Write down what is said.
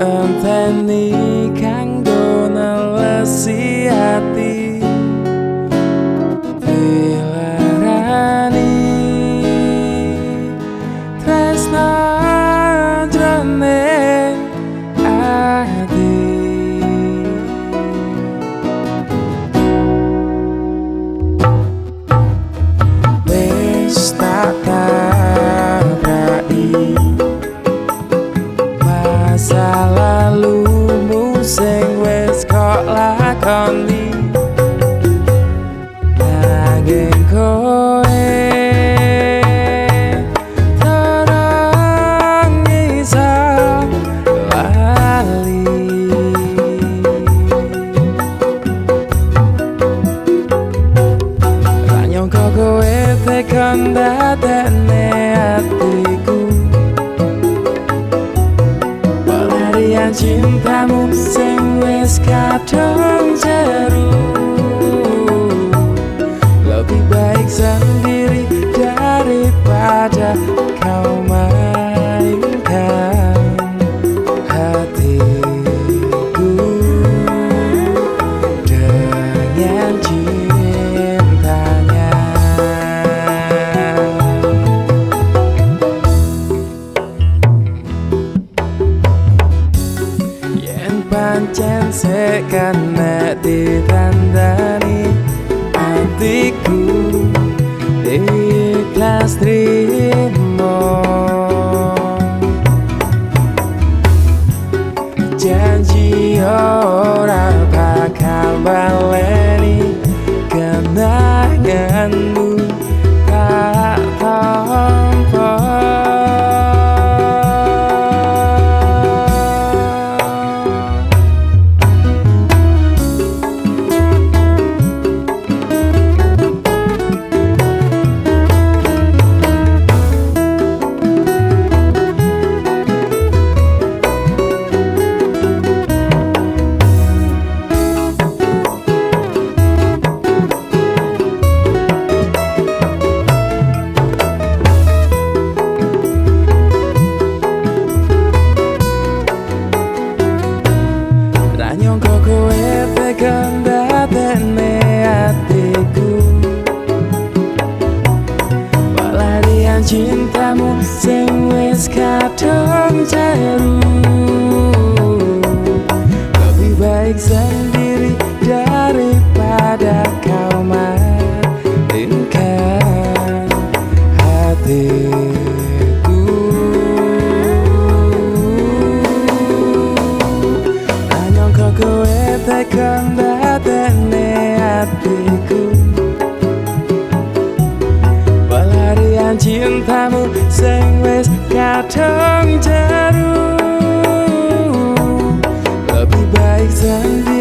and then he can tekan dadane hatiku. Pelarian cintamu sing wis kadung jeru. Lebih baik sendiri daripada kau mau pancen sekan nek ditandani atiku ikhlas trik Pelarian cintamu cintamu sing wis kadung jeru Lebih baik sendiri